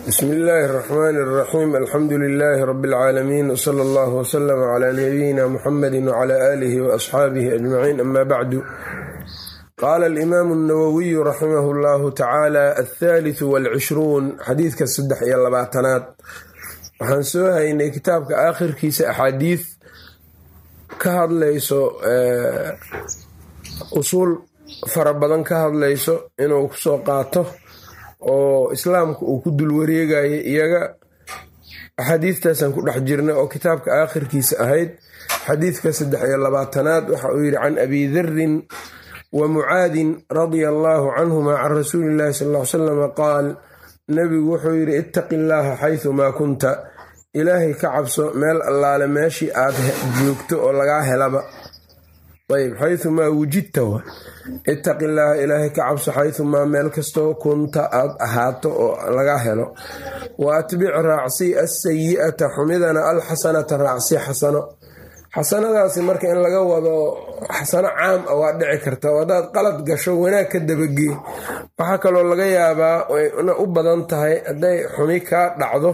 bsmi illaahi اraxmaan اraxiim alxamdu lilaahi rabi اlcaalamiin wsala allah wslm cla nabiyina muxamadi wcla aalihi waasxaabihi ajmaciin ama bacdu qaala alimaamu اnawowiyu raximah اllahu tacaala althaaliثu wاlcishruun xadiidka saddex iyo labaatanaad waxaan soo haynay kitaabka aakhirkiisa axaadiid ka hadlayso usuul fara badan ka hadlayso inuu kusoo qaato oo islaamka uu ku dul wareegaya iyaga. Axaadiistaasaan ku dhex jirnay oo kitaabka aakhirkiisa ahayd xadiidka saddex iyo labaatanaad waxa uu yidhi can abi darin wa mucaadin radia allaahu canhuma can rasuuli illahi sal ly salama qaal nebigu wuxuu yidhi ittaqi illaaha xaydumaa kunta ilaahay ka cabso meel allaale meeshii aad joogto oo lagaa helaba ayb xayumaa wujidta wa. Ittaqi illaaha ilaahay ka cabso xayumaa meel kastoo kunta aad ahaato oo laga helo. Wa atbic raacsi assayi'ata xumidana alxasanata raacsi xasano. Xasanadaasi marka in laga wado xasano caam ah waa dhici karta. Oo haddaad qalad gasho wanaag ka dabagee waxaa kaloo laga yaabaa na u badan tahay hadday xumi kaa dhacdo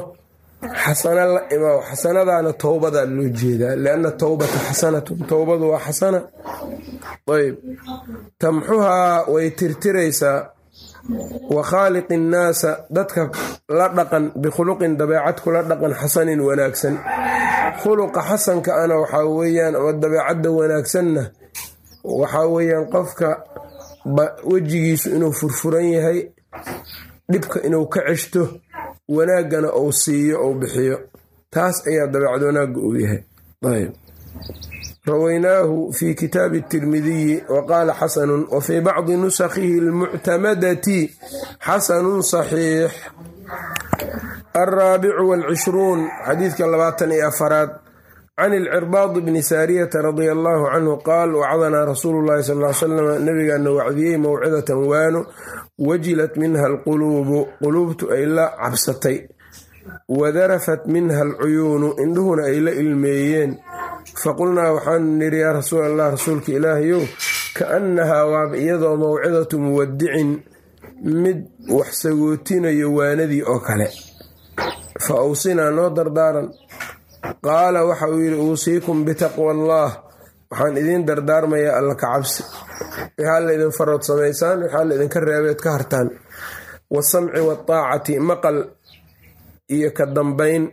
xasano la imaa xasanadaana towbadaa loo jeedaa lianna towbata xasanatun towbadu waa xasana. Ayb tamxuhaa way tirtiraysaa. Wa khaaliqi innaasa dadka la dhaqan bikhuluqin dabeecad kula dhaqan xasanin wanaagsan. Khuluqa xasanka ana waxaa weeyaan ama dabeecadda wanaagsanna waxaa weeyaan qofka wejigiisu inuu furfuran yahay dhibka inuu ka ceshto wanaaggana uu siiyo ou bixiyo. Taas ayaa dabeecad wanaagga uu yahay. Rawaynaahu fi kitaabi tirmidiyi wa qaala xasanun wa fii bacdi nusakhihi almuctamadati xasanun saxiix. Alraabicu walcishruun xadiidka labaatan iyo afaraad can ilcirbaad bni saariyata radia allaahu canhu qaal wacdanaa rasuulu llahi sal ly salam nabigaana wacdiyey mowcidatan waano wajilat minha alquluubu quluubtu ay la cabsatay wadarafat minha alcuyuunu indhuhuna ay la ilmeeyeen faqulnaa waxaanu nidhi yaa rasuul allah rasuulka ilaahayow kaannahaa waaba iyadoo mowcidatu muwadicin mid wax sagootinayo waanadii oo kale fa awsinaa noo dardaaran qaala waxa uu yidhi uusiikum bitaqwa allaah waxaan idiin dardaarmayaa alla ka cabsi. Waxaa la idin farood samaysaan waxaa la idinka reebeed ka hartaan. Wasamci waaacati maqal iyo ka dambayn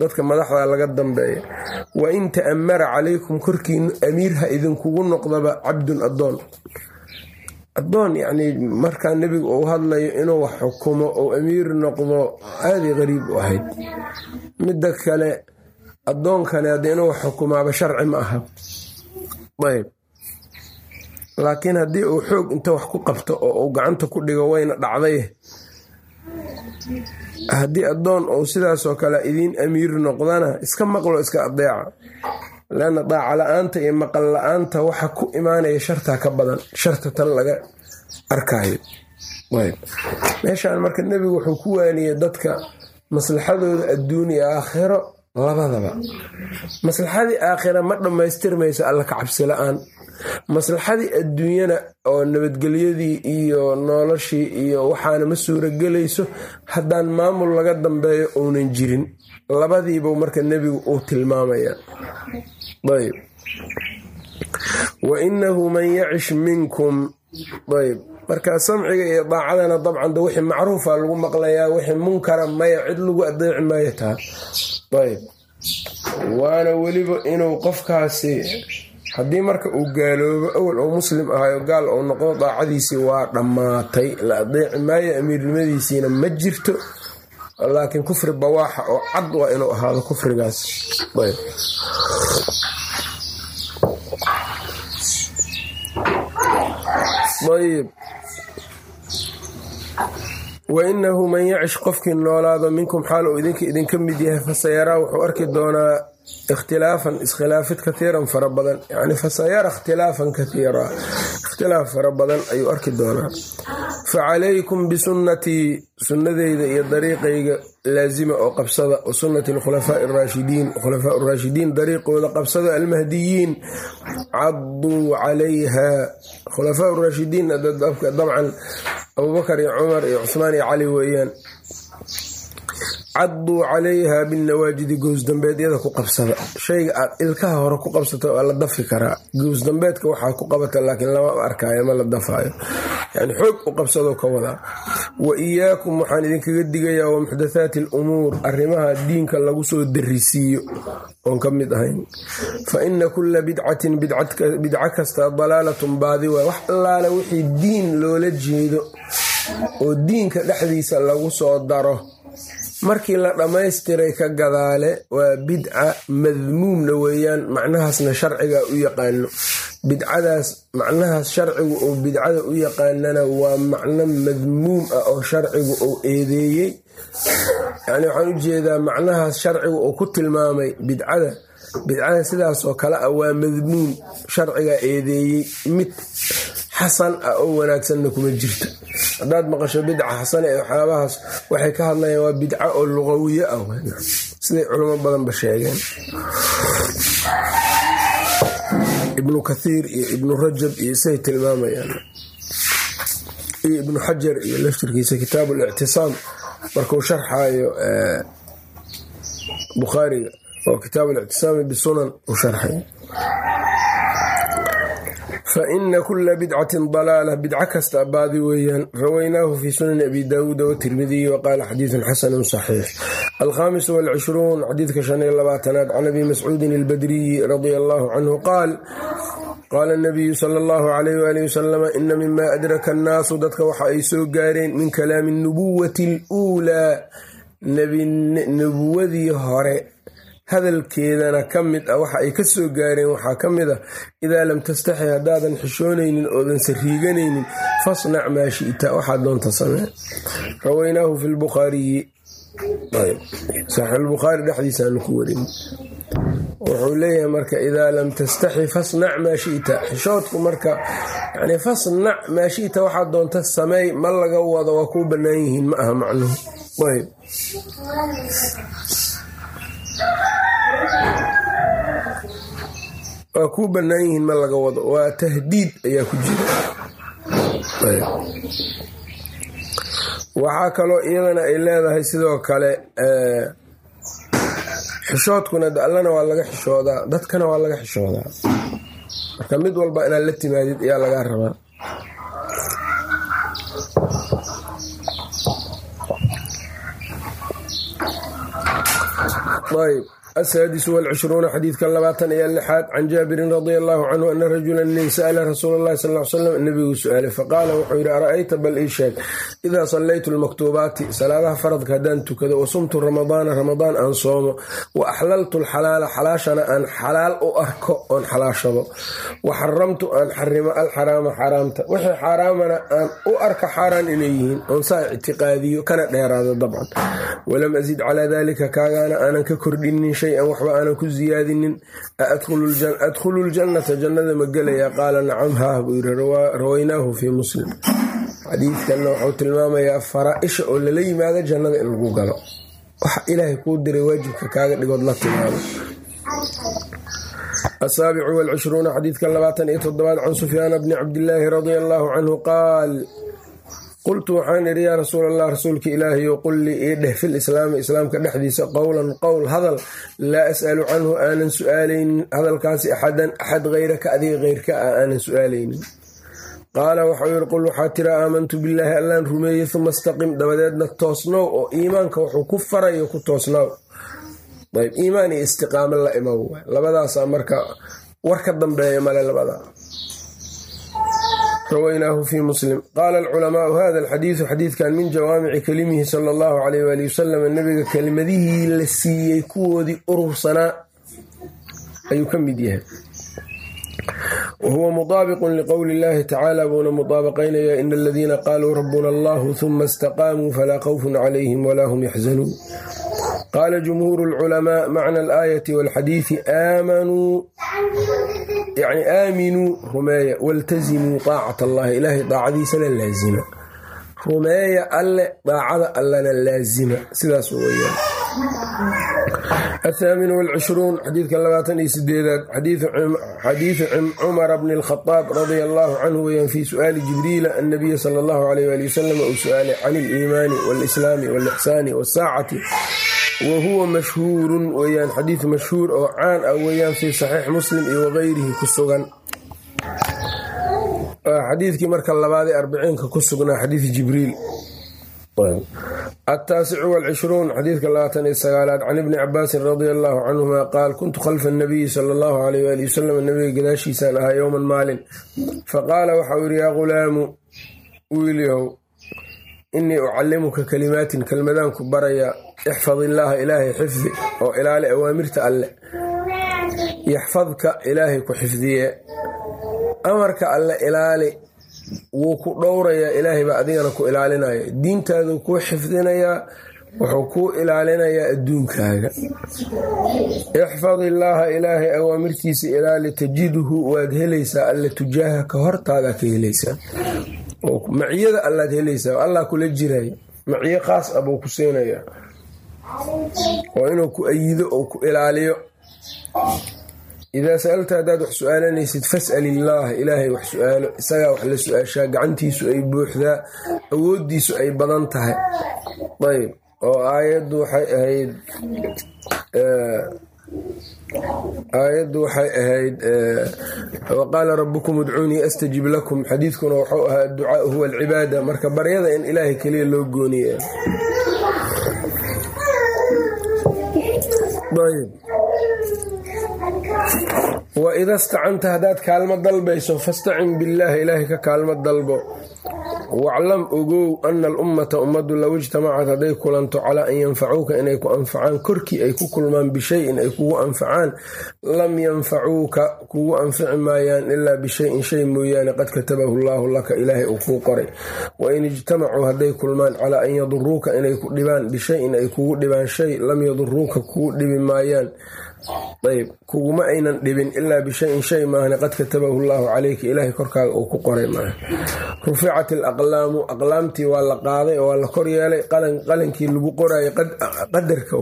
dadka madaxda laga dambeeya wa in ta'amara calaykum korkiinu amiir ha idinkugu noqdaba cabdun adoon adoon yacnii markaa nebigu uu hadlayo inuu wax xukumo ou amiir noqdo aaday qariib u ahayd. Midda kale addoonkani haddii inuu xukumaaba sharci ma aha. Ayb. Laakiin haddii uu xoog inta wax ku qabto oo uu gacanta ku dhigo wayna dhacday haddii addoon uu sidaasoo kale idiin amiir noqdana iska maqlo iska adeeca. Leanna daaca la'aanta iyo maqal la'aanta waxa ku imaanaya shartaa ka badan sharta tan laga arkayo meeshaan marka nebigu wuxuu ku waaniyey dadka maslaxadooda adduun iyo aakhiro labadaba maslaxadii aakhira ma dhammaystirmayso alla ka cabsi la'aan. Maslaxadii adduunyana oo nabadgelyadii iyo noloshii iyo waxaana ma suuragelayso haddaan maamul laga dambeeyo uunan jirin. Labadiibuu marka nebigu uu tilmaamaya. Ayb wa inahu man yacish minkum. Ayb marka samciga iyo daacadana dabcan de wixii macruufa lagu maqlayaa wixii munkara maya cid lagu adeeci maayo taa. Ayb waana weliba inuu qofkaasi haddii marka uu gaaloobo awal oo muslim ahayo gaal uu noqdo daacadiisii waa dhammaatay. La adeeci maayo amiirnimadiisiina ma jirto laakiin kufri bawaaxa oo cad waa inuu ahaado kufrigaas. Ayb wainahu man yacish qofkii noolaado minkum xaal uu idinka idinka mid yahay fasayaraa wuxuu arki doonaa ikhtilaafan iskhilaafid kaiiran fara badan. Yani fasayara ikhtilaafan kaiira ikhtilaaf fara badan ayuu arki doonaa. Facalaykum bisunnatii sunnadeyda iyo dariiqayga laazima oo qabsada wa sunnati alkhulafaa'i araashidiin khulafaa raashidiin dariiqooda qabsada almahdiyiin. Caduu calayha. Khulafaa raashidiin dabcan abubakar iyo cumar iyo cusmaan iyo cali weeyaan caduu calayha binnawaajidi goosdambeedyada ku qabsada. Shayga aad ilkaha hore ku qabsato waa la dafi karaa. Goosdambeedka waxaa ku qabata laakiin lama arkaayo ma la dafaayo. Yani xoog u qabsadoo ka wadaa wa iyaakum waxaan idinkaga digayaa wa muxdathaati alumuur arrimaha diinka lagu soo darisiiyo oon ka mid ahayn. Fa ina kulla bidcatin bidco kasta dalaalatun baadi waay. Wax allaale wixii diin loola jeedo oo diinka dhexdiisa lagu soo daro markii la dhammaystiray ka gadaale waa bidca madmuumna weeyaan macnahaasna sharciga u yaqaano. Bidcadaas macnahaas sharcigu uu bidcada u yaqaanana waa macno madmuum ah oo sharcigu uu eedeeyey. Yani waxaan u jeedaa macnahaas sharcigu uu ku tilmaamay bidcada bidcada sidaasoo kale ah waa madmuum sharciga eedeeyey mid xasan ah oo wanaagsanna kuma jirto haddaad maqasho bidca xasane ee waxyaabahaas waxay ka hadlayaan waa bidco oo luqawiye ah. Siday culamo badanba sheegeen. Ibnu kathiir iyo ibnu rajab iyo say tilmaamayaan. Iyo ibnu xajar iyo laftirkiisa kitaab lictisaam markuu sharxayo bukhaariga oo kitaab lictisaami bisunan u sharxay. Faina kula bidcatin dalaala bidco kasta baadi weeyaan rawaynaahu fi sunani abi daawuuda watirmidiyi waqaala xadiidun xasanu saxiix. Alkhaamis walcishruun xadiidka shan iyo labaatanaad can abi mascuudin albadriyi radia allahu canhu qaal qaala nabiyu sala allahu alayh waalih wasalam ina mima adraka annaasu dadka waxa ay soo gaareen min kalaami nubuwati aluulaa nubuwadii hore hadalkeedana ka mid ah waxa ay ka soo gaareen waxaa ka mid ah idaa lam tastaxi haddaadan xishoonaynin oodan sariiganaynin fasnac maa shita. Waxaa doonta samee. Rawaynaahu fi lbukhaariyi saxiixulbukhaari dhexdiisaanu ku warin. Wuxuu leeyahay marka idaa lam tastaxi fasnac maa shita. Xishoodku marka yani fasnac maa shita waxaa doonta sameey ma laga wado waa kuu bannaan yihiin ma aha macnuhu. Ayb waa kuu bannaan yihiin ma laga wado. Waa tahdiid ayaa ku jira. Waxaa kaloo iyadana ay leedahay sidoo kale xishoodkuna allana waa laga xishoodaa dadkana waa laga xishoodaa. Marka mid walba inaad la timaadid ayaa lagaa rabaa ayb asaadis walcishruuna xadiidka labaatan iyo lixaad can jaabirin radia allahu canhu ana rajula nin sa'ala rasuula llahi sal l salam nabiguu su'aalay faqaala wuxuu yidhi ara'ayta bal ii sheeg idaa sallaytu lmaktuubaati salaadaha faradka haddaan tukado wa sumtu ramadaana ramadaan aan soomo wa axlaltu alxalaala xalaashana aan xalaal u arko oon xalaashado wa xaramtu aan xarimo alxaraama xaaraamta wixii xaaraamana aan u arka xaaraan inay yihiin oon saa ictiqaadiyo kana dheeraado dabcan walam asid calaa dalika kaagaana aanan ka kordhinin shay-an waxba aanan ku siyaadinin adkhulu ljannata jannada ma gelaya qaala nacam haah buu yiri rawaynaahu fii muslim xadiidkanna wuxuu tilmaamayaa faraa-isha oo lala yimaado jannada in lagu galo waxa ilaahay kuu diray waajibka kaaga dhigood la timaado asaabicu walcishruuna xadiidka labaatan iyo toddobaad can sufyaana bni cabdillaahi radia allaahu canhu qaal qultu waxaan idhi yaa rasuul allah rasuulka ilaahayo qul lii ii dheh fil islaami islaamka dhexdiisa qowlan qowl hadal laa as'alu canhu aanan su'aalaynin hadalkaasi axadan axad hayraka adiga heyrka ah aanan su'aalaynin qaala waxau yidhi qul waxaa tira aamantu billaahi allaan rumeeyey uma istaqim dabadeedna toosnow oo iimaanka wuxuu ku farayo ku toosnaaw ayb iimaan iyo istiqaamo la imaw labadaasaa marka war ka dambeeya male labadaa rawaynaahu fi muslim. Qaala alculamaau hada alxadiidu xadiidkan min jawaamici kelimihi sala allahu alayh waali wasalam nabiga kelimadihii la siiyey kuwoodii urursanaa ayuu ka mid yahay. Wa huwa mudaabiqun liqowli illahi tacaala buuna mudaabaqaynayaa ina aladiina qaaluu rabbuna allahu huma istaqaamuu falaa khawfun calayhim walaa hum yaxzanuun qaala jumhuuru alculamaa macna alaayati walxadiidi aamanuu yani aaminuu rumeeya waltazimuu daacat allahi ilaahay daacadiisana laazima rumeeya alle daacada allana laazima sidaas weyaan athaamin walcishruun xadiidka labaatan iyo sideedaad xadiidu cumara bni alkhadaab radia allahu canhu weyaan fii su'aali jibriila annabiya sala allahu alayh ali wasalam uu su'aalay can iliimaani walislaami walixsaani wasaacati wa huwa mashhuurun weyaan xadiid mashhuur oo caan ah weeyaan fii saxiix muslim iyo wagayrihi ku sugan. Xadiidkii marka labaad ee arbiciinka ku sugnaa xadiid jibriil. Ataasicu walcishruun xadiidka labaatan iyo sagaalaad can ibni cabaasin radia allaahu canhuma qaal kuntu khalfa anabiyi sala allahu alayh waali wasalam nabiga gadaashiisaan ahaa yowman maalin. Faqaala waxauu yidhi yaa ghulaamu wiilyahow innii ucallimuka kalimaatin kelmadaan ku baraya ixfad illaaha ilaahay xifdi oo ilaali awaamirta alle yaxfadka ilaahay ku xifdiye amarka alle ilaali wuu ku dhowrayaa ilaahay baa adigana ku ilaalinaya diintaaduu kuu xifdinayaa wuxuu kuu ilaalinayaa adduunkaaga ixfad illaaha ilaahay awaamirtiisa ilaali tajiduhu waad helaysaa alle tujaaha ka hortaada ka helaysaa maciyada allaad helaysaa allah kula jiraya maciyo khaas ah ku siinayaa oo inuu ku ayido oo ku ilaaliyo. Idaa sa'alta haddaad wax su'aalanaysid fas'al illaaha ilaahay wax su'aalo isagaa wax la su'aashaa gacantiisu ay buuxdaa awooddiisu ay badan tahay. Ayb oo aayaddu waxay ahayd aayaddu waxay ahayd waqaala rabukum udcuunii astajib lakum. Xadiidkuna wuxuu ahaa adducaau huwa alcibaada marka baryada in ilaahay keliya loo gooniye wa ida stacanta haddaad kaalmo dalbayso fastacin billaahi ilaahay ka kaalmo dalbo waclam ogow ana alummata ummaddu low ijtamacad hadday kulanto calaa an yanfacuuka inay ku anfacaan korkii ay ku kulmaan bishayin ay kugu anfacaan lam yanfacuuka kugu anfici maayaan ilaa bishayin shay mooyaane qad katabahu llaahu laka ilaahay uu kuu qoray. Wain ijtamacuu hadday kulmaan calaa an yaduruuka inay ku dhibaan bishayin ay kugu dhibaan shay lam yaduruuka kugu dhibi maayaan ayb kuguma aynan dhibin ilaa bishayin shay maahne qad katabahu llaahu calayka ilaahay korkaaga uu ku qoray maaha ruficat alaqlaamu aqlaamtii waa la qaaday oo waa la koryeelay qalankii lagu qorayay qadarka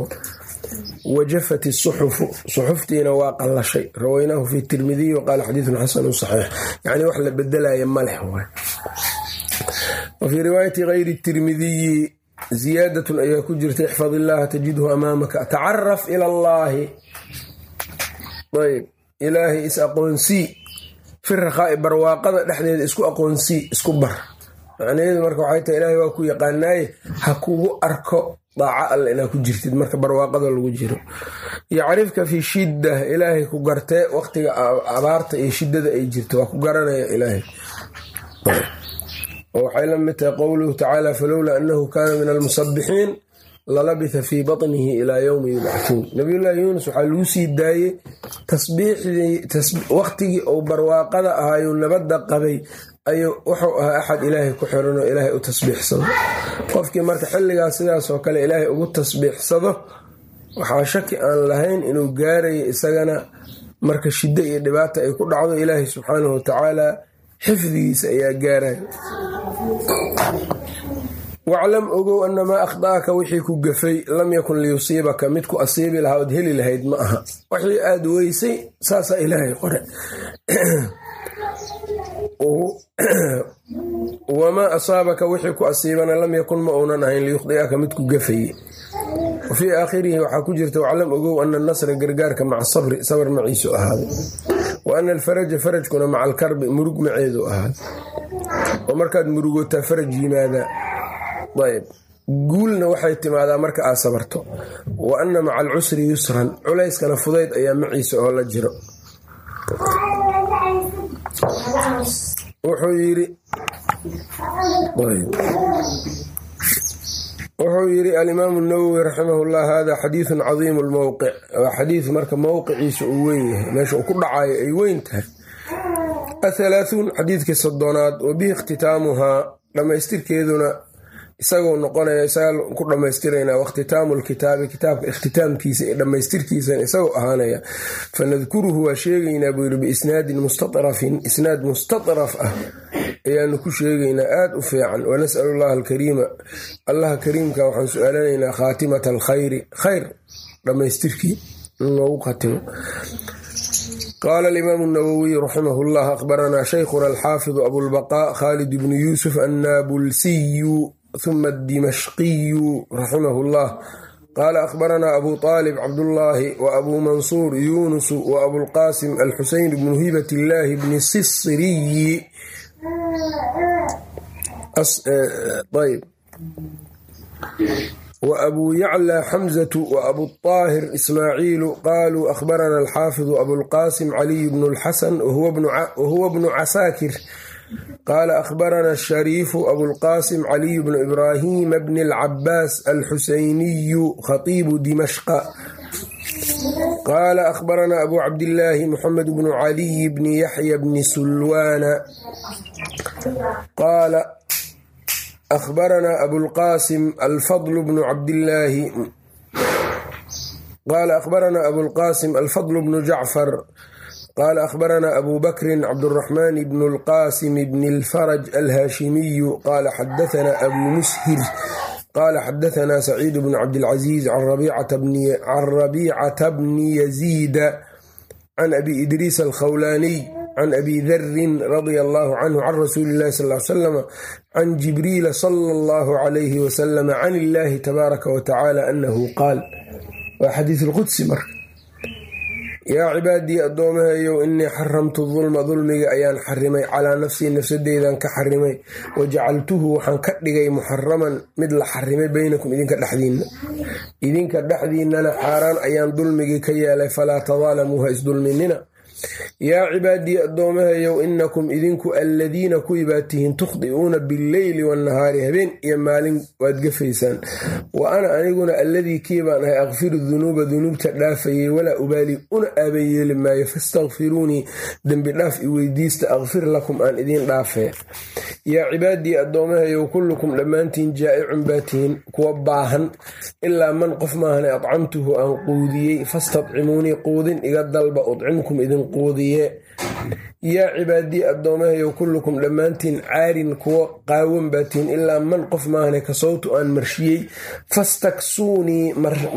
wajafat isuxufu suxuftiina waa qallashay. Rawaynaahu fi tirmidiy waqaala xadiidun xasanu saxiix. Yacni wax la bedelaya maleh wa fii riwaayati gayri tirmidiyi ziyaadatun ayaa ku jirta ixfad illaaha tajidhu amaamaka tacaraf ila allaahi ayb. Ilaahay is aqoonsii fi rakhaa'i barwaaqada dhexdeeda isku aqoonsii isku bar. Macnaheedu marka waxay tahay ilaahay waa ku yaqaanaaye ha kugu arko daaco alle inaa ku jirtid marka barwaaqada lagu jiro. Yacrifka fi shidda ilaahay ku gartee waqtiga abaarta iyo shiddada ay jirto waa ku garanaya ilaahay. Waxay la mid tahay qowluhu tacaala falowlaa annahu kaana min almusabbixiin lalabitha fii batnihi ilaa yowmi yubcahuun nabiyullaahi yuunus waxaa lagu sii daayey waqtigii uu barwaaqada ahaayuu nabadda qabay ayuu wuxuu ahaa axad ilaahay ku xiran oo ilaahay u tasbiixsado. Qofkii marka xilligaas sidaasoo kale ilaahay ugu tasbiixsado waxaa shaki aan lahayn inuu gaarayo isagana marka shiddo iyo dhibaata ay ku dhacdo ilaahay subxaanahu watacaala xifdigiisa ayaa gaaraya waclam ogow anamaa akhdaaka wixii ku gafay lam yakun liyusiibaka. Mid ku asiibi lahaa ood heli lahayd ma aha. Wixii aada weysay saasaa ilaahay qore wamaa asaabaka wixii ku asiibana lam yakun ma uunan ahayn liyukhdi'aka mid ku gafaye wa aakhirihi waxaa ku jirta waclam ogow ana nasra gargaarka maca sabri sabr maciisu ahaaday wa ana alfaraja farajkuna maca alkarbi murug maceedu ahaaday oo markaad murugotaa faraj yimaadaa ayb. Guulna waxay timaadaa marka aad sabarto. Wa anna maca alcusri yusran. Culayskana fudayd ayaa maciisa oo la jiro. Wuxuu yiri wuxuu yidhi alimaamu nawowi raximah llah hada xadiidun cadiimu lmowqic waa xadiid marka mowqiciisa uu weyn yahay meesha uu ku dhacayo ay weyn tahay. Athalaathuun xadiidkii soddonaad wa bihi ikhtitaamuhaa dhammaystirkeeduna isagoo noqonaya isaga ku dhammaystirayna wakhtitaamu lkitaabi kitaabka ikhtitaamkiisa iyo dhammaystirkiisana isagoo ahaanaya. Fanadkuruhu waa sheegaynaa buu yidhi biisnaadin mustatrafin. Isnaad mustatraf ah ayaanu ku sheegaynaa aada u fiican. Wanas'alu allaha alkariima. Allaha kariimka waxaan su'aalanaynaa khaatimata alkhayri. Khayr dhammaystirkii in loogu khatimo. Qaala alimaamu nawowiy raximah llah akhbaranaa shaykhuna alxaafidu abulbaqaa khaalid bnu yuusuf annaabulsiyu huma adimashqiyu raximah llah qaala akhbaranaa abu aalib cabdullaahi wa abuu mansuur yuunusu wa abulqaasim alxuseyn bnu hibat illaahi bni sisriyi ayb wa abuu yaclى xamzatu wa abuطaahir ismaaciilu qaluu akhbarana alxaafidu abulqaasim caliy bnu اlxasan wahuwa bnu casaakir qaala akhbarana ashariifu abulqaasim caliy bnu ibraahima bni اlcabaas alxuseyniyu khatiibu dimashqa qaala akhbarana abu cabdillaahi muxamed bnu caliy bni yaxya bni sulwaana qaala akhbaranaa abulqaasim alfadl bnu cabdillaahi qaala akhbaranaa abulqaasim alfadl bnu jacfar qaala akhbaranaa abu bakrin cabduraxmaan bnu lqaasim bni lfaraj alhaashimiyu qaala xadahanaa abuu mushir qaala xadahanaa saciid bnu cabdilcaziiz can rabiicata bni yaziida can abi idriis alkhawlaaniy can abi darin radia allahu canhu can rasuuli illahi sal salam can jibriila sala allahu calayhi wasalama can illaahi tabaaraka wa tacaala annahu qaal waa xadiis lqudsi marka yaa cibaadii addoomahayow inii xaramtu dulma dulmiga ayaan xarimay calaa nafsii nafsadeydan ka xarimay wa jacaltuhu waxaan ka dhigay muxaraman mid la xarimay beynakum idinka dhexdiinna. Idinka dhexdiinnana xaaraan ayaan dulmigii ka yeelay falaa tadaalamuu ha isdulminina yaa cibaadii addoomahayow inakum idinku alladiina kuwii baa tihiin tukhdi'uuna billeyli wannahaari habeen iyo maalin waad gafaysaan. Wa ana aniguna alladii kii baan ahay akfiru dunuuba dunuubta dhaafayay walaa ubaali una aaban yeeli maayo. Fastakfiruunii dembi dhaaf i weydiista akfir lakum aan idiin dhaafee yaa cibaadii addoomahayow kullukum dhammaantiin jaa'icun baa tihiin kuwa baahan ilaa man qof maahane adcamtuhu aan quudiyey fastadcimuunii quudin iga dalba udcimkum idin quudiye. Yaa cibaadii addoomahayow kullukum dhammaantiin caarin kuwo qaawan baatiin ilaa man qof maahane kasowtu aan marshiyey fastaksuunii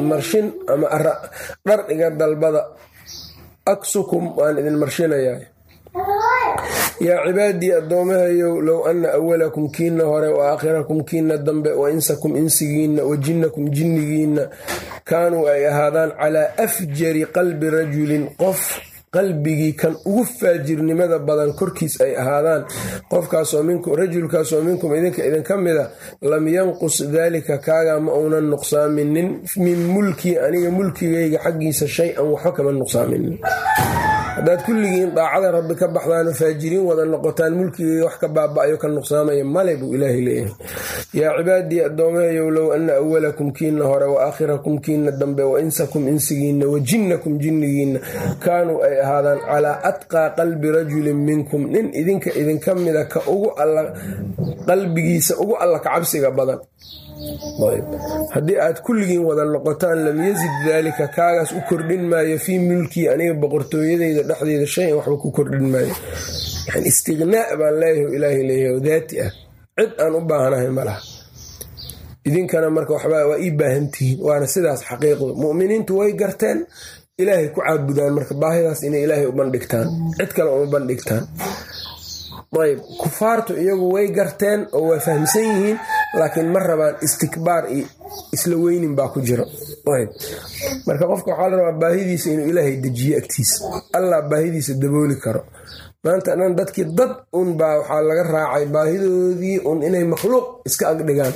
marshin ama dhar iga dalbada. Aksukum waan idin marshinayaa. Yaa cibaadii addoomahayow low anna awalakum kiina hore wa aakhirakum kiina dambe wa insakum insigiinna wa jinnakum jinnigiinna kaanuu ay ahaadaan calaa afjari qalbi rajulin qof qalbigii kan ugu faajirnimada badan korkiis ay ahaadaan. Rajulkaasoo minkum idinka idinka mida lam yanqus daalika kaagaa ma uunan nuqsaaminin min mulkii aniga mulkigayga xaggiisa shay-an waxba kama nuqsaaminin haddaad kulligiin daacada rabbi ka baxdaano faajiriin wada noqotaan mulkigayga wax ka baaba-ayo ka nuqsaamaya male buu ilaahay leeyahay. Yaa cibaadii addoomahayow low anna awalakum kiina hore wa aakhirakum kiina dambe wa insakum insigiinna wa jinnakum jinnigiinna kaanuu ay ahaadaan calaa atqaa qalbi rajulin minkum. Nin idinka idinka mida ka ugu qalbigiisa ugu alla kacabsiga badan haddii aad kulligiin wada noqotaan lam yazid daalika kaagaas u kordhin maayo fii mulkii aniga boqortooyadeyda dhexdeeda shayan waxba ku kordhin maayo. Yani istiqnaa baan leeyahay ilaahay leeyahay daati ah. Cid aan u baahanahay ma laha. Idinkana marka waxba waa ii baahantihiin waana sidaas xaqiiqdu. Mu'miniintu way garteen ilaahay ku caabudaan marka baahidaas inay ilaahay u bandhigtaan. Cid kale uma bandhigtaan ayb kufaartu iyagu way garteen oo waa fahamsan yihiin laakiin ma rabaan istikbaar iyo isla weynin baa ku jiro marka qofka waxaa la rabaa baahidiisa inuu ilaahay dejiyo agtiisa allah baahidiisa dabooli karo. Maanta dhan dadkii dad un baa waxaa laga raacay baahidoodii un inay makhluuq iska agdhigaan.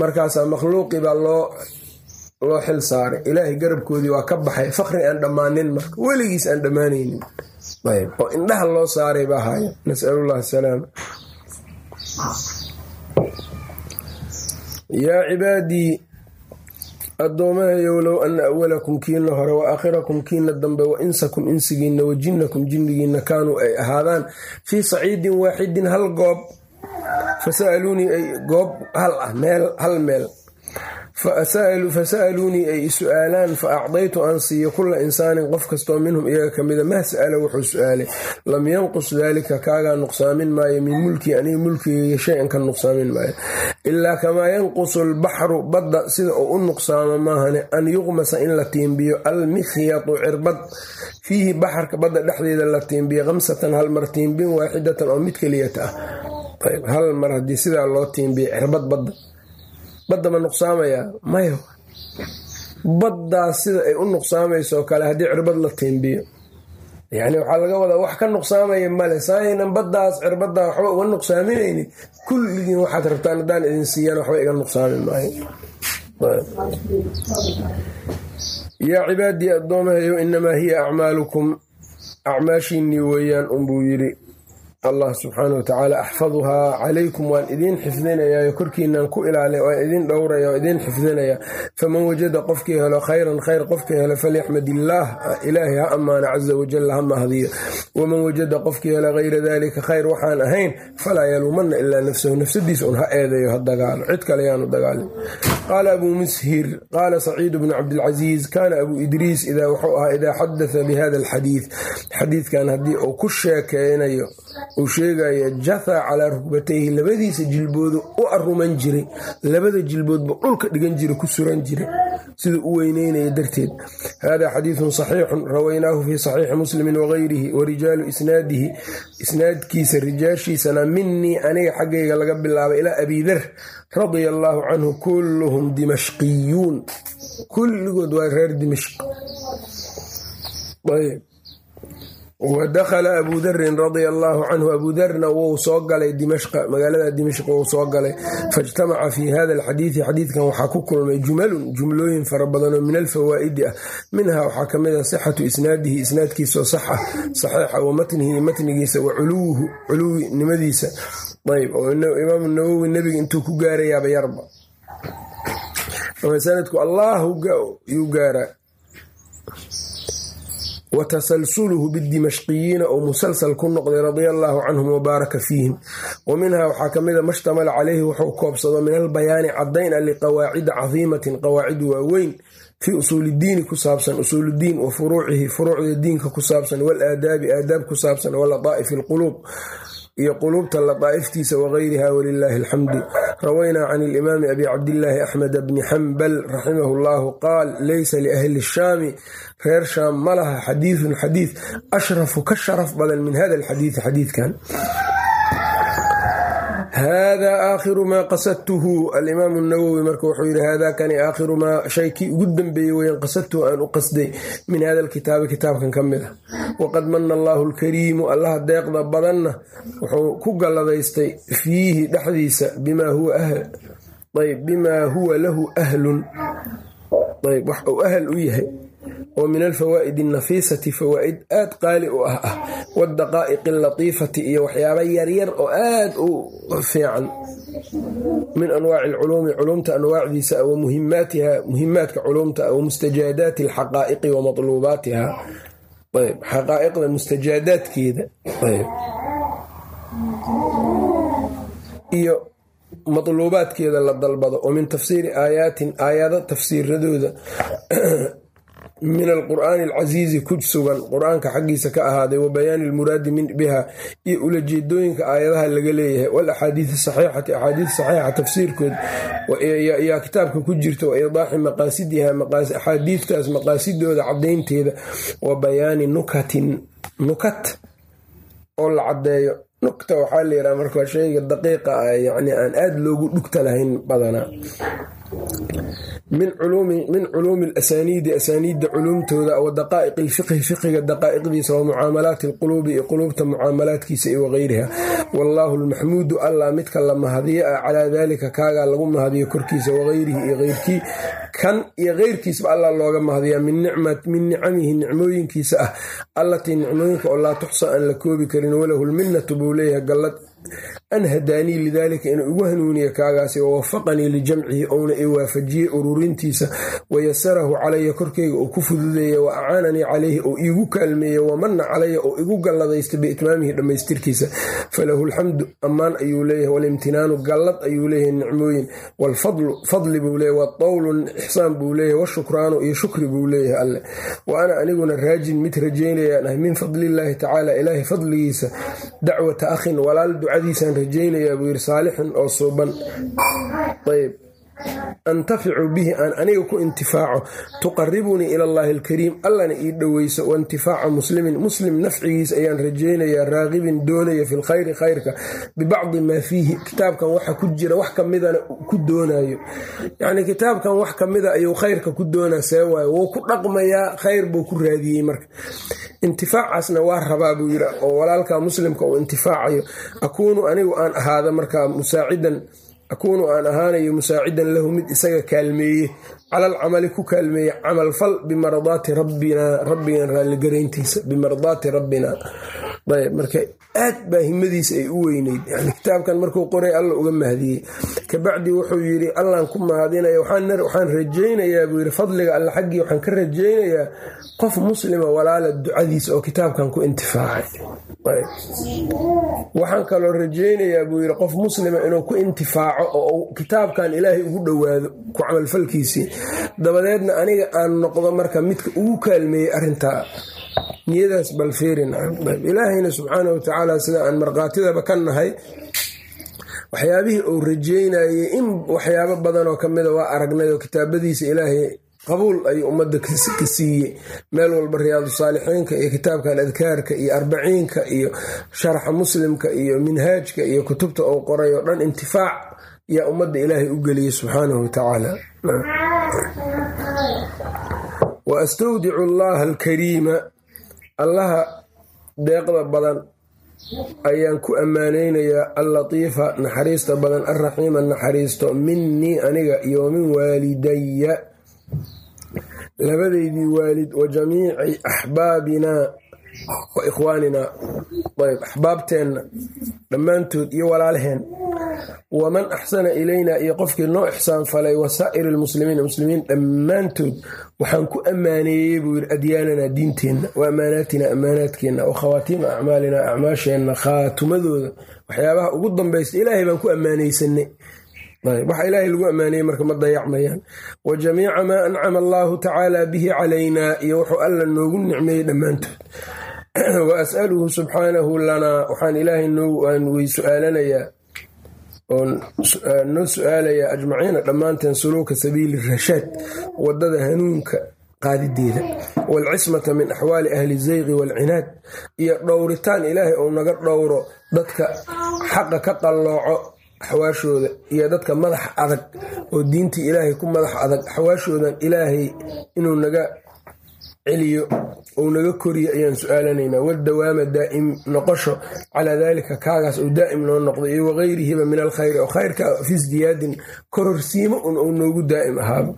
Markaasaa makhluuqii baa loo loo xil saaray. Ilaahay garabkoodii waa ka baxay. Fakri aan dhammaanin marka. Weligiis aan dhammaanaynin oo indhaha loo saaray baa haya. Nasalullah asalaama yaa cibaadii addoomahayow low anna awalakum kiina hore wa aakhirakum kiina dambe wa insakum insigiinna wa jinnakum jinnigiinna kaanuu ay ahaadaan fii saciidin waaxidin hal goob. Fasa'aluunii ay goob hal ah meel hal meel fasa'aluunii ay su'aalaan fa acdaytu aan siiyo kulla insaanin qof kastoo minhum iyaga ka mida mah sa'ala wuxuu su'aalay lam yanqus daalika kaagaa nuqsaamin maayo min mulkii aniga mulkigayga shay-an ka nuqsaamin maayo ilaa kamaa yanqusu albaxru badda sida uu u nuqsaamo maahane an yuqmasa in la tiimbiyo almikhyatu cirbad fiihi baxarka badda dhexdeeda la tiimbiyo khamsatan hal mar tiimbin waaxidatan oo mid keliyata ah hal mar haddii sidaa loo tiimbiyo cirbad badda badda ma nuqsaamayaa maya baddaas sida ay u nuqsaamayso kale haddii cirbad la tiimbiyo yani waxaa laga wadaa wax ka nuqsaamaya male saaynan baddaas cirbadaa waxba uga nuqsaaminaynin kulligiin waxaad rabtaan haddaan idin siiyaan waxba iga nuqsaami maayo yaa cibaadii addoomahayo inamaa hiya acmaalukum. Acmaashiinnii weeyaan unbuu yidhi allah subxaana wa tacaala axfaduhaa calaykum waan idiin xifdinayaa korkiinaan ku ilaaliya waan idiin dhowraya waan idiin xifdinaya. Faman wajada qofkii helo khayran khayr qofkii helo falyaxmad illaah ilaahay ha ammaano caza wajalla ha mahdiyo waman wajada qofkii helo hayra dalika khayr waxaan ahayn falaa yaluumanna ilaa nafsahu nafsadiisa un ha eedeeyo ha dagaalo cid kale yaanu dagaalin. Qaala abuu mushir qaala saciid bnu cabdilcasiis kaana abuu idriis idaa wuxuu ahaa idaa xadatha bihada alxadiid. Xadiidkan haddii uu ku sheekeynayo uu sheegaya jatha calaa rukbatayhi labadiisa jilboodu u aruman jiray labada jilboodba dhulka dhigan jira ku suran jira siduu u weyneynaya darteed. Hada xadiidun saxiixun rawaynaahu fii saxiixi muslimin wagayrihi wa rijaalu isnaadihi isnaadkiisa rijaashiisana minii aniga xaggayga laga bilaabay ilaa abidar radia allaahu canhu kulluhum dimashqiyuun. Kulligood waa reer dimashq wa dakhala abuu darin radia allaahu canhu abuu darna wuu soo galay dimashqa magaalada dimashq wuu soo galay. Faijtamaca fii hada alxadiidi xadiidkan waxaa ku kulmay jumalun jumlooyin fara badanoo min alfawaa'idi ah. Minha waxaa ka mid a sixatu isnaadihi isnaadkiisaoo sax ah saxiixa wa matnihi matnigiisa wa culuwuhu culuwinimadiisa. Ayb oo imaamu nawowi nebiga intuu ku gaarayaaba yarba. Sanadku allah yuu gaaraa wa tasalsuluhu bidimashqiyiina oo musalsal ku noqday radia allaahu canhum wabaaraka fiihim wa minhaa waxaa ka mida mashtamala calayhi wuxuu koobsado min albayaani cadayna liqawaacida cadiimatin qawaacid waaweyn fii usuulidiini ku saabsan usuuludiin wa furuucihi furuucda diinka ku saabsan walaadaabi aadaab ku saabsan waladaa'ifi alquluub iyo quluubta ladaa'iftiisa wagayriha walilaahi alxamdu rawaynaa can ilimaami abi cabdillaahi axmed bni xambal raximahu llahu qaal leysa liahli shaami reer shaam ma laha xadiidun xadiid ashrafu ka sharaf badan min hada alxadiidi xadiidkan hada aakhiru maa qasadtuhu alimaamu nawowi marka wuxuu yidhi hada kani aakhiru maa shay kii ugu dambeeyey weyan qasadtuhu aan u qasday min hada alkitaabi kitaabkan ka mid ah waqad mana allaahu alkariimu allaha deeqda badanna wuxuu ku galladaystay fiihi dhexdiisa bimaa huwa lahu ahlun ayb wax uu ahal u yahay oo min alfawaa'id annafiisati fawaa'id aad qaali u ah ah waadaqaa'iqi allatiifati iyo waxyaaba yaryar oo aad u fiican min anwaaci alculuumi culumta anwaacdiisa wa muhimaatiha muhimaadka culumta wa mustajaadaati alxaqaa'iqi wa matluubaatiha. Xaqaa'iqda mustajaadaadkeeda iyo matluubaadkeeda la dalbado oo min tafsiiri aayaatin aayado tafsiiradooda min alqur'aani alcasiizi ku sugan qur'aanka xaggiisa ka ahaaday wa bayaani almuraadi min biha iyo ulajeedooyinka aayadaha laga leeyahay walaxaadiidi saxiixati axaadiis saxiixa tafsiirkood yaa kitaabka ku jirta wa idaaxi maqaasidiha axaadiidtaas maqaasidooda cadaynteeda wa bayaani nukatin nukat oo la caddeeyo. Nukta waxaa la yidhaha marka shayga daqiiqa ah yacni aan aada loogu dhugta lahayn badanaa min culuumi alasaniidi asaniidda culuumtooda wa daqaa'iq ilfiqhi fiqiga daqaa'iqdiisa wa mucaamalaati alquluubi iyo quluubta mucaamalaadkiisa iyo wagayriha wallaahu almaxmuudu allah midka la mahadiyo ah calaa daalika kaagaa lagu mahadiyo korkiisa wagayrihi iyo keyrkii kan iyo keyrkiisba allah looga mahadiyaa min nicamihi nicmooyinkiisa ah. Allatii nicmooyinka oo laa tuxsa aan la koobi karin walahu lminnatu buu leeyahay gallad an hadaanii lidaalika inuu igu hanuuniya kaagaasi wawafaqanii lijamcihi ouna i waafajiyey ururintiisa wayasarahu calaya korkeyga uu ku fududeeya wa acaananii calayhi oo iigu kaalmeeya wamanna calaya oo igu galladaysta biitmaamihi dhammaystirkiisa falahu alxamdu ammaan ayuu leeyahay walimtinaanu gallad ayuu leeyahay nicmooyin waalfadlu fadli buu leeyahy watawlu ixsaan buu leeyahay washukraanu iyo shukri buu leeyahay alle wa ana aniguna raajin mid rajaynayaan ah min fadlillaahi tacaala ilaahay fadligiisa dacwata akhin walaal ducadiisaan rajaynayaa buu yidhi saalixin oo suuban. Ayb antaficu bihi aan aniga ku intifaaco. Tuqaribunii ila allahi alkariim. Allana ii dhoweyso waintifaaca muslimin. Muslim nafcigiis ayaan rajaynayaa raaqibin doonaya fi lkhayri khayrka bibacdi maa fiihi. Kitaabkan waxa ku jira wax kamidana ku doonayo yacni kitaabkan wax kamida ayuu khayrka ku doonaa see waayo. Wuu ku dhaqmayaa khayr buu ku raadiyey marka intifaacaasna waa rabaa buu yiri oo walaalka muslimka uu intifaacayo akuunu anigu aan ahaada markaa musaacidan akuunu aan ahaanayo musaacidan lahu mid isaga kaalmeeye calal camali ku kaalmeeye camalfal bimardaati rabbina rabbigan raalligarayntiisa bimardaati rabbina marka aad baa himadiisa ay u weyneyd. Yani kitaabkan markuu qoray alla uga mahdiyey. Kabacdi wuxuu yidhi allaan ku mahadinaya. Waxaan rajaynayaa buu yidhi fadliga alle xaggii waxaan ka rajaynayaa qof muslima walaala ducadiisa oo kitaabkan ku intifaacay. Waxaan kaloo rajaynayaa buu yidhi qof muslima inuu ku intifaaco oo kitaabkan ilaahay ugu dhowaado ku camalfalkiisii. Dabadeedna aniga aan noqdo marka midka ugu kaalmeeyey arintaa niyadaas bal feerin ilaahayna subxaana wa tacaala sida aan markhaatidaba ka nahay waxyaabihii uu rajeynayey in waxyaabo badanoo kamida waa aragnay oo kitaabadiisa ilaahay qabuul ayuu ummadda ka siiyey. Meel walba riyaadu saalixiinka iyo kitaabkan adkaarka iyo arbaciinka iyo sharaxa muslimka iyo minhaajka iyo kutubta uu qoray oo dhan intifaac yaa ummadda ilaahay u geliyey subxaanahu wa tacaala. Wa astawdicu allaha alkariima allaha deeqda badan ayaan ku ammaanaynayaa allatiifa naxariista badan alraxiima naxariisto. Minii aniga iyo min waalidaya labadaydii waalid wa jamiici axbaabinaa wa ikhwaaninaa ayb axbaabteenna dhammaantood iyo walaalaheen waman axsana ilaynaa iyo qofkii noo ixsaan falay wasaa'iri lmuslimiina muslimiin dhammaantood waxaan ku ammaaneeyey buu yidhi adyaananaa diinteenna wa ammaanaatina ammaanaadkeenna wa khawaatiima acmaalinaa acmaasheenna khaatumadooda waxyaabaha ugu dambaysta ilaahay baan ku ammaanaysanay. Waxa ilaahay lagu ammaanayey marka ma dayacmayaan wa jamiica maa ancama allaahu tacaala bihi calaynaa iyo wuxuu alla noogu nicmeeyey dhammaantood wa as'aluhu subxaanahu lanaa waxaan ilaahay way su'aalanayaa oon noo su'aalayaa ajmaciina dhammaanteen suluuka sabiili rashaad waddada hanuunka qaadideeda waalcismata min axwaali ahli zayqi waalcinaad iyo dhowritaan ilaahay ou naga dhowro dadka xaqa ka qallooco axwaashooda iyo dadka madax adag oo diintii ilaahay ku madax adag axwaashoodan ilaahay inuu naga celiyo ou naga koriyo ayaan su'aalanaynaa. Wadawaama daa'im noqosho. Calaa daalika kaagaas ou daa'im noo noqdo iyo wagayrihiba min alkhayri. Oo khayrka fi sdiyaadin kororsiimo un ou noogu daa'im ahaabo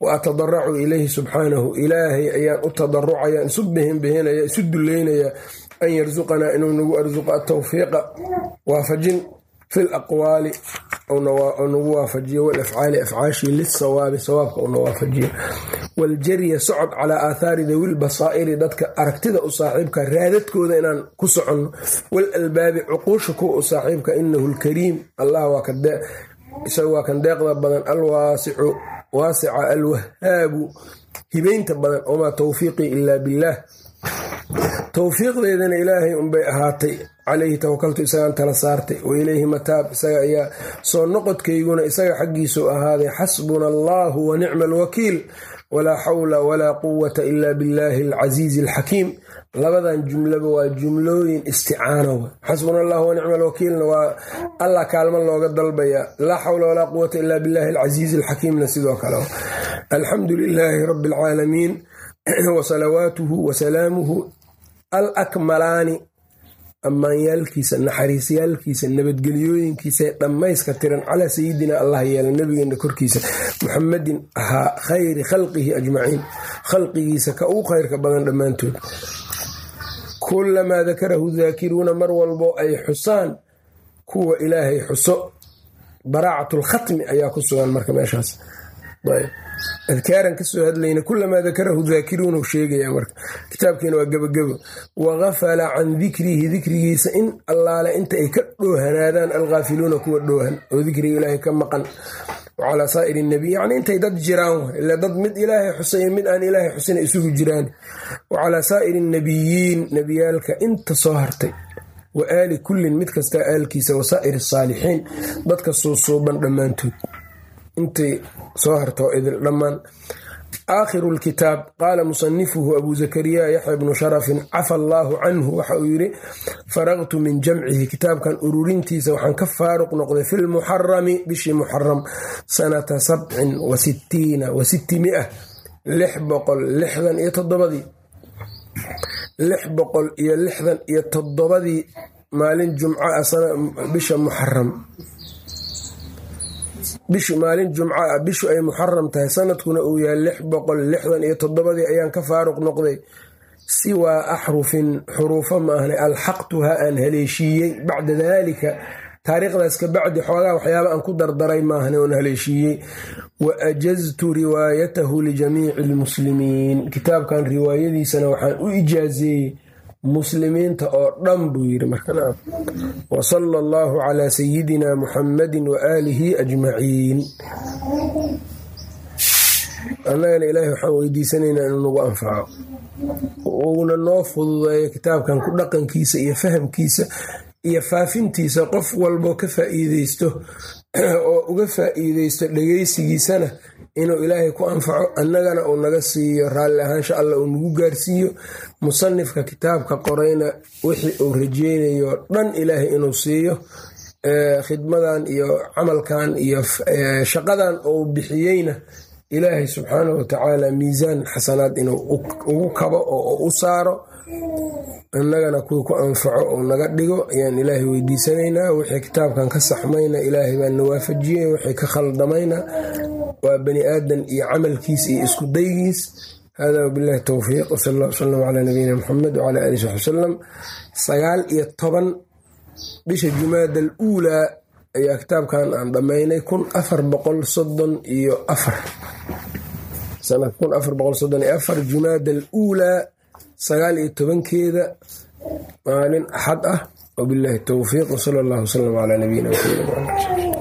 wa atadaracu ilayhi subxaanahu. Ilaahay ayaan u tadarucaya isu bihinbihinaya isu duleynaya an yarsuqanaa inuu nagu arsuqo atawfiiqa waafajin fi laqwaali nagu waafajiyo walafcaali afcaashii lisawaabi sawaabka una waafajiyo waljarya socod calaa aathaari dawil basaa'iri dadka aragtida u saaxiibka raadadkooda inaan ku soconno walalbaabi cuquusha kuwa u saaxiibka inahu lkariim allah isaga waa kan deeqda badan alwaasicu waasica alwahaabu hibaynta badan wamaa tawfiiqii ilaa billaah towfiiqdeedana ilaahay unbay ahaatay calayhi tawakaltu isagaan tala saartay. Wa ilayhi mataab isaga ayaa soo noqodkayguna isaga xaggiisuu ahaaday xasbuna allaahu wa nicma alwakiil walaa xawla walaa quwata ila billaahi alcasiizi alxakiim. Labadan jumlaba waa jumlooyin isticaano. Xasbuna allahu wa nicma alwakiilna waa allah kaalmo looga dalbaya. Laa xawla walaa quwata ila billahi alcasiizi alxakiimna sidoo kale. Alxamdu lilaahi rabbi alcaalamiin wasalawaatuhu wasalaamuhu al akmalaani ammaanyaalkiisa naxariisyaalkiisa nabadgelyooyinkiisa dhammayska tiran calaa sayidina allah yeela nabigeena korkiisa muxamadin ahaa khayri khalqihi ajmaciin. Khalqigiisa ka ugu khayrka badan dhammaantood. Kulamaa dakarahu daakiruuna mar walbo ay xusaan kuwa ilaahay xuso. Baraacatlkhatmi ayaa ku sugan marka meeshaas adkaaran ka soo hadlayna kulamaa dakarahu daakiruunu sheegaya marka. Kitaabkiina waa gebagebo. Wagafala can dikrihi dikrigiisa in allaale inta ay ka dhoohanaadaan alghaafiluuna kuwa dhoohan oo dikriga ilaahay ka maqan. Wacalaa saa'iri nabiy yacni intay dad jiraan ila dad mid ilaahay xusay mid aan ilaahay xusina isugu jiraan. Wacalaa saa'iri nabiyiin nebiyaalka inta soo hartay. Wa aali kullin mid kastaa aalkiisa wasaa'ir asaalixiin dadka suusuuban dhammaantood intay soo harto idil dhammaan. Aakhiru lkitaab qaala musanifuhu abu zakariya yaxya bnu sharafin cafa allaahu canhu waxa uu yidhi faraqtu min jamcihi. Kitaabkan ururintiisa waxaan ka faaruq noqday fi lmuxarami bishii muxaram sanata sabcin wa sitiina wa sitimia lix boqol lixdan iyo toddobadii. Lix boqol iyo lixdan iyo toddobadii maalin jumca bisha muxaram bishu maalin jumca ah bishu ay muxaram tahay sanadkuna uu yahay lix boqol lixdan iyo toddobadii ayaan ka faaruq noqday. Siwaa axrufin xuruufo maahnay alxaqtuha aan haleeshiiyey bacda daalika taariikhdaas ka bacdi xoogaa waxyaaba aan ku dardaray maahne oon haleeshiiyey. Wa ajaztu riwaayatahu lijamiici almuslimiin kitaabkan riwaayadiisana waxaan u ijaazeeyey muslimiinta oo dhan buu yiri marwasala allahu calaa sayidina muxamadi waaalihi ajmaciin. Annagana ilaahay waxaan weydiisanaynaa inuu nagu anfaco uuna noo fududeeyo kitaabkan ku dhaqankiisa iyo fahamkiisa iyo faafintiisa qof walboo ka faa'iideysto oo uga faa'iideysto dhegeysigiisana inuu ilaahay ku anfaco annagana uu naga siiyo raalli ahaansha alla uu nagu gaarsiiyo. Musanifka kitaabka qorayna wixii uu rajeynayo dhan ilaahay inuu siiyo khidmadan iyo camalkan iyo shaqadan uu bixiyeyna ilaahay subxaanahu watacaala miisaan xasanaad inuu ugu kabo oo u saaro. Innagana kuwii ku anfaco oo naga dhigo ayaan ilaahay weydiisanaynaa. Wixii kitaabkan ka saxmayna ilaahay baan na waafajiyey wixii ka khaldamayna waa bani aadan iyo camalkiis iyo isku daygiis. Hada wabilahi towfiiq wsal alla wsalam calaa nabiyina muxamed wcala alih saxbi wsalam sagaal iyo toban bisha jumaada al uulaa ayaa kitaabkan aan dhammaynay kun afar boqol soddon iyo afar. Kun afar boqol soddon iyo afar jumaada al sagaal iyo tobankeeda maalin axad ah. Wabilahi towfiiq wsala allahu wsalam calaa nabiyina muxamed